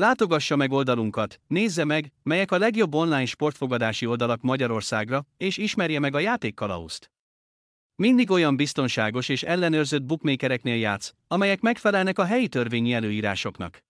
Látogassa meg oldalunkat, nézze meg, melyek a legjobb online sportfogadási oldalak Magyarországra, és ismerje meg a játékkalauzt. Mindig olyan biztonságos és ellenőrzött bookmakereknél játsz, amelyek megfelelnek a helyi törvényi előírásoknak.